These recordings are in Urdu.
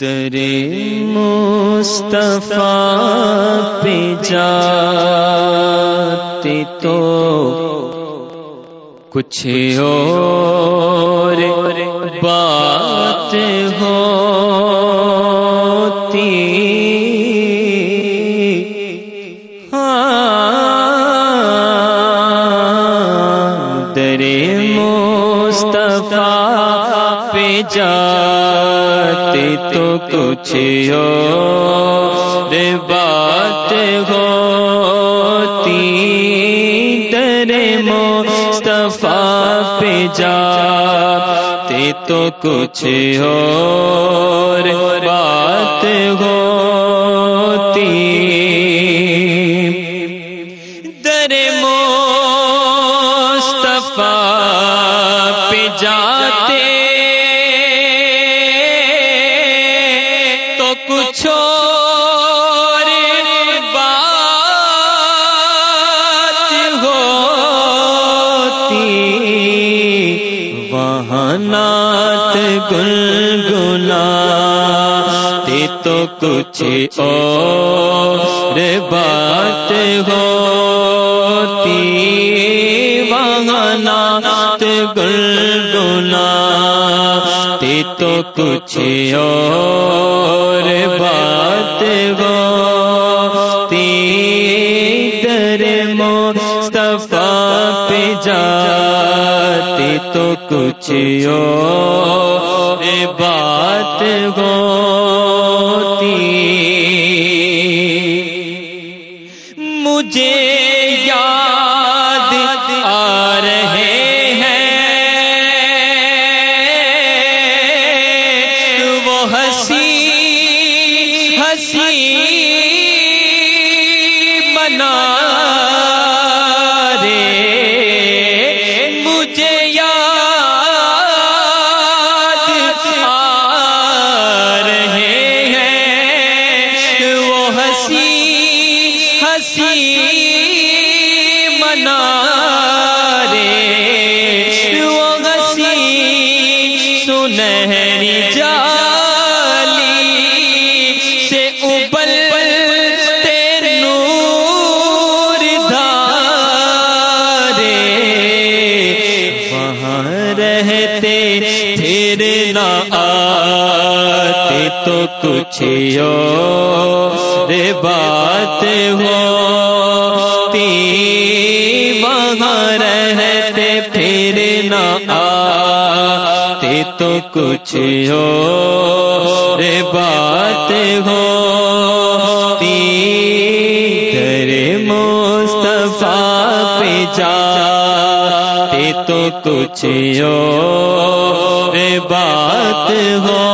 در مصطفیٰ پہ جاتے تو کچھ اور بات ہوتی۔ ہاں در مصطفیٰ جاتے تو کچھ اور بات ہوتی۔ در مصطفیٰ پہ جاتے تو کچھ اور بات ہو نعت گنگنا تو کچھ اور بات ہوتی۔ وہاں نعت گنگنا۔ تو کچھ اور بات ہوتی۔ در مصطفیٰ پہ جاتے تو کچھ اور با ہنسی منا رے۔ وہ ہنسی سنہری جالی سے ابل تیرے نور دھارے۔ وہاں رہتے پھر نہ آتے تو کچھ اور بات ہوتی وہاں رہتے پھر نہ آتے تو کچھ اور بات ہوتی در مصطفیٰ پہ جاتے تو کچھ اور بات ہوتی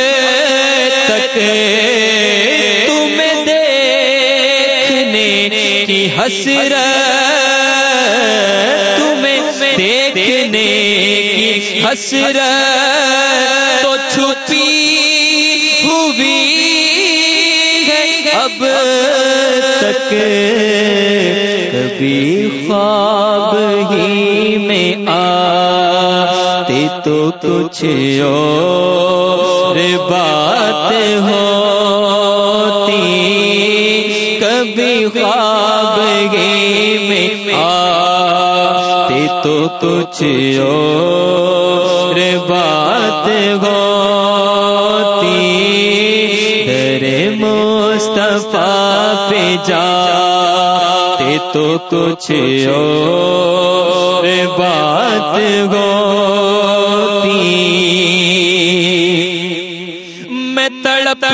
تمہیں دیکھنے کی حسرت، تمہیں دیکھنے کی حسرت، تو چھپی ہوئی ہے اب تک۔ کبھی خواب ہی میں آتے تو کچھ اور کبھی خواب ہی میں آتے تو کچھ اور بات ہوتی در مصطفیٰ پہ جاتے تو کچھ اور بات ہوتی میں تڑپ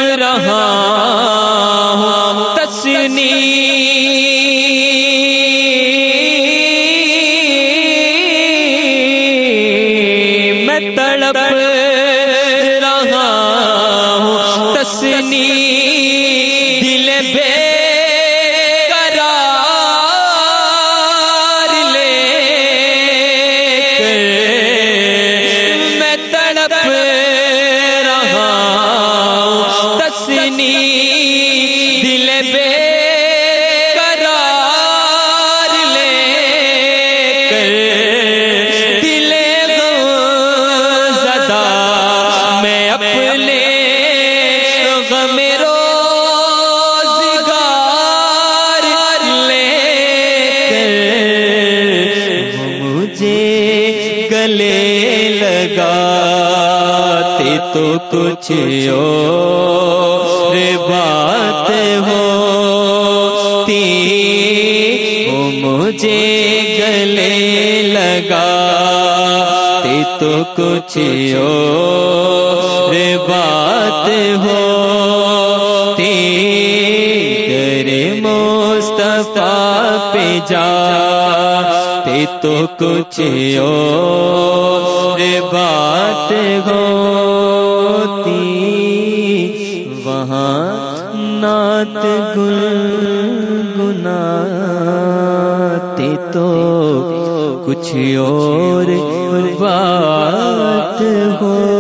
کچھ اور بات ہو مجھے گلے لگا تو کچھ اور بات ہو تیرے مصطفیٰ پہ جا تو کچھ اور بات ہوتی نعت گل گنا تو کچھ اور بات ہو۔